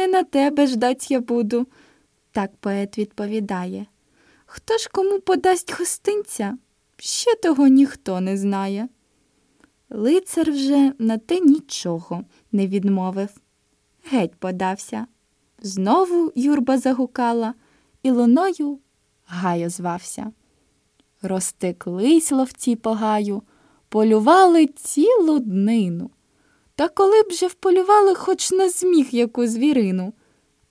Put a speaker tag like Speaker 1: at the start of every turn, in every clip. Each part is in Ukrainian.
Speaker 1: не на тебе ждать я буду. Так поет відповідає. Хто ж кому подасть гостинця? Ще того ніхто не знає. Лицар вже на те нічого не відмовив. Геть подався. Знову юрба загукала, і луною гаю звався. Розтеклись ловці по гаю, полювали цілу днину. Та коли б вже вполювали хоч на зміг яку звірину.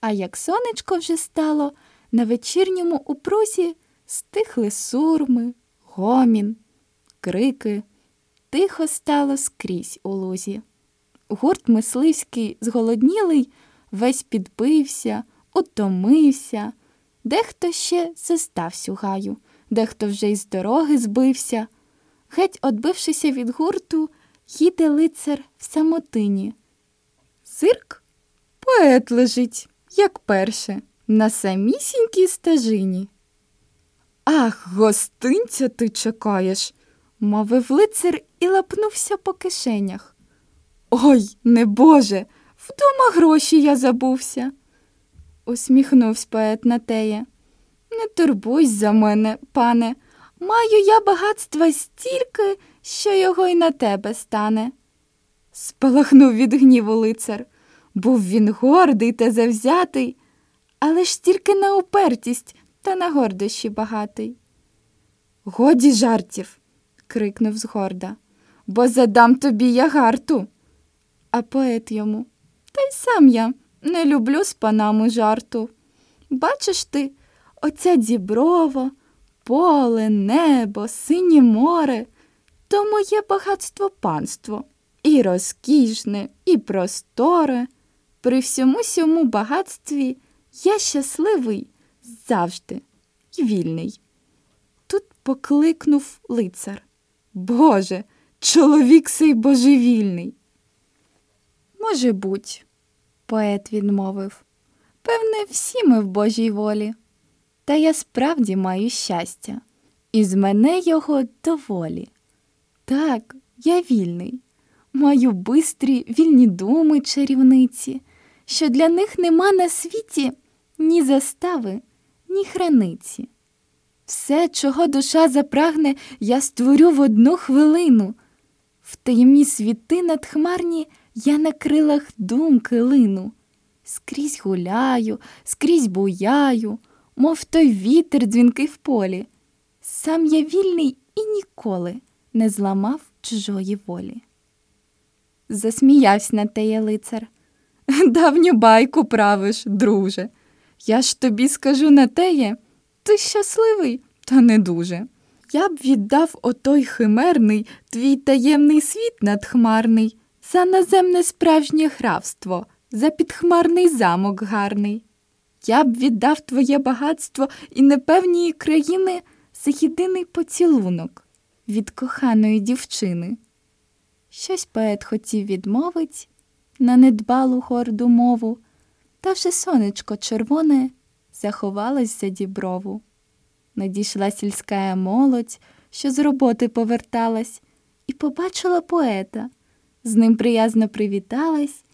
Speaker 1: А як сонечко вже стало, на вечірньому упрусі стихли сурми, гомін, крики. Тихо стало скрізь у лузі. Гурт мисливський, зголоднілий, весь підпився, утомився, дехто ще зостався у гаю, дехто вже із дороги збився. Геть, отбившися від гурту, їде лицар в самотині. Зирк поет лежить, як перше, на самісінькій стежині. Ах, гостинця ти чекаєш, мовив лицар і лапнувся по кишенях. Ой, небоже, вдома гроші я забувся, усміхнувся поет на теє. Не турбуйся за мене, пане, маю я багатства стільки, що його й на тебе стане. Спалахнув від гніву лицар. Був він гордий та завзятий, але ж тільки на упертість та на гордощі багатий. Годі жартів, крикнув згорда, бо задам тобі я гарту. А поет йому Та й сам я не люблю з панами жарту. Бачиш ти, оця діброва, поле, небо, синє море то моє багатство панство, і розкішне, і просторе. При всьому сьому багатстві я щасливий завжди й вільний. Тут покликнув лицар. Боже, чоловік сей божевільний. Може буть, поет відмовив. Певне, всі ми в Божій волі. Та я справді маю щастя, і з мене його доволі. Так, я вільний, маю бистрі вільні думи чарівниці, що для них нема на світі ні застави, ні храниці. Все, чого душа запрагне, я створю в одну хвилину. В таємні світи надхмарні я на крилах думки лину. Скрізь гуляю, скрізь буяю, мов той вітер дзвінкий в полі. Сам я вільний і ніколи не зламав чужої волі. Засміявся на теє лицар. Давню байку правиш, друже. Я ж тобі скажу на теє, ти щасливий, та не дуже. Я б віддав отой химерний твій таємний світ надхмарний, за наземне справжнє графство, за підхмарний замок гарний. Я б віддав твоє багатство і непевнії країни за єдиний поцілунок від коханої дівчини. Щось поет хотів відмовить на недбалу горду мову, та вже сонечко червоне заховалось за діброву. Надійшла сільська молодь, що з роботи поверталась, і побачила поета. З ним приязно привіталась.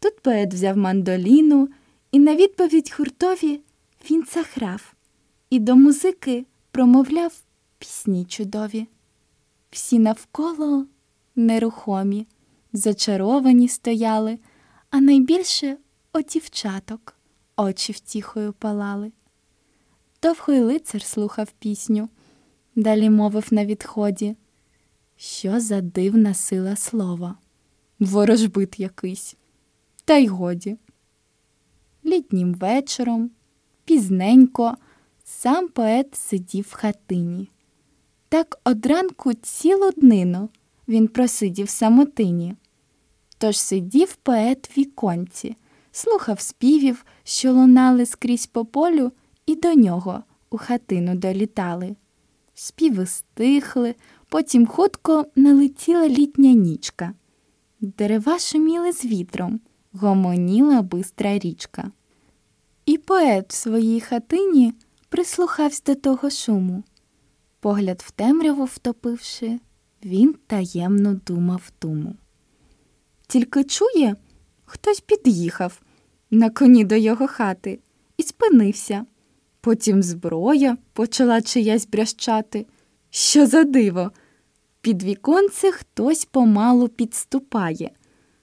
Speaker 1: Тут поет взяв мандоліну, і на відповідь гуртові він заграв, і до музики промовляв пісні чудові. Всі навколо нерухомі, зачаровані стояли, а найбільше о дівчаток очі втіхою палали. Довго лицар слухав пісню, далі мовив на відході. Що за дивна сила слова, ворожбит якийсь, та й годі. Літнім вечором, пізненько, сам поет сидів в хатині. Так одранку цілу днину він просидів самотині. Тож сидів поет в віконці, слухав співів, що лунали скрізь по полю, і до нього у хатину долітали. Співи стихли, потім хутко налетіла літня нічка. Дерева шуміли з вітром, гомоніла бистра річка. І поет в своїй хатині прислухався до того шуму. Погляд в темряву втопивши, він таємно думав думу. Тільки чує, хтось під'їхав, на коні до його хати і спинився. Потім зброя почала чиясь брящати. Що за диво? Під віконце хтось помалу підступає.